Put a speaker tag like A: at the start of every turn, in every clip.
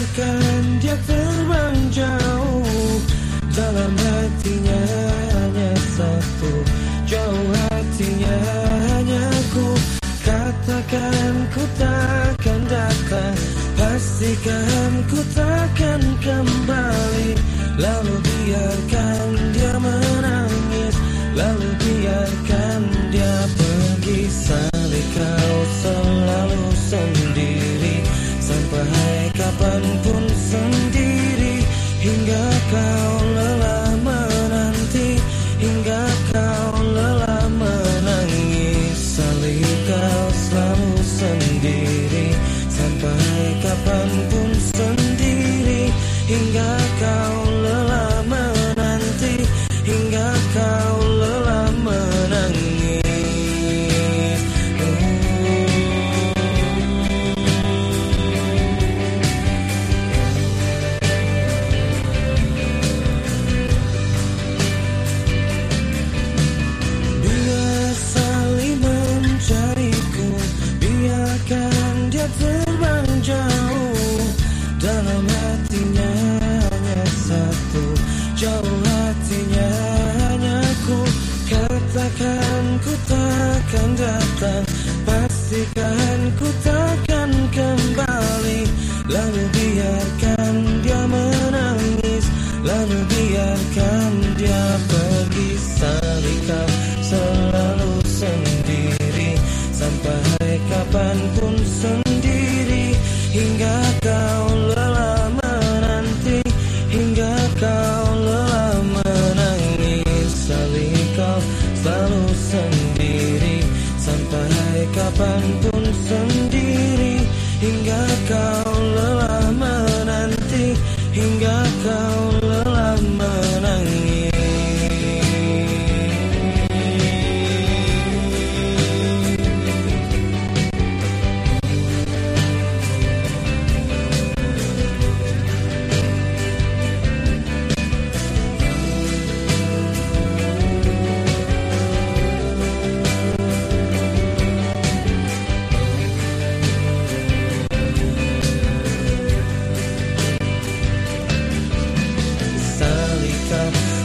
A: biarkan dia terbang jauh. Dalam hatinya hanya satu. Jauh hatinya hanya ku. Katakan ku takkan datang. Pastikan ku tak power akan datang. Pastikan ku takkan kembali. Lalu biarkan dia menangis. Lalu biarkan dia pergi. Salika selalu sendiri? Sampai kapan pun sendiri. Hingga kau lelah hingga kau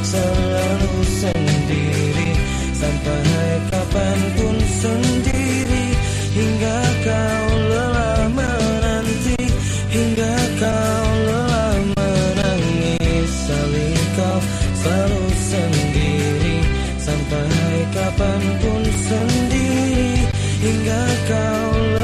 A: selalu sendiri. Sampai kapan pun sendiri. Hingga kau lelah menanti. Hingga kau lelah menangis. Saling kau selalu sendiri. Sampai kapan pun sendiri. Hingga kau